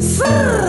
スー